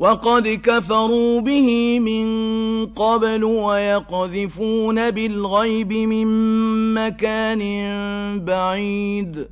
وَقَدْ كَفَرُوا بِهِ مِن قَبْلُ وَيَقْذِفُونَ بِالْغَيْبِ مِن مَّكَانٍ بَعِيدٍ.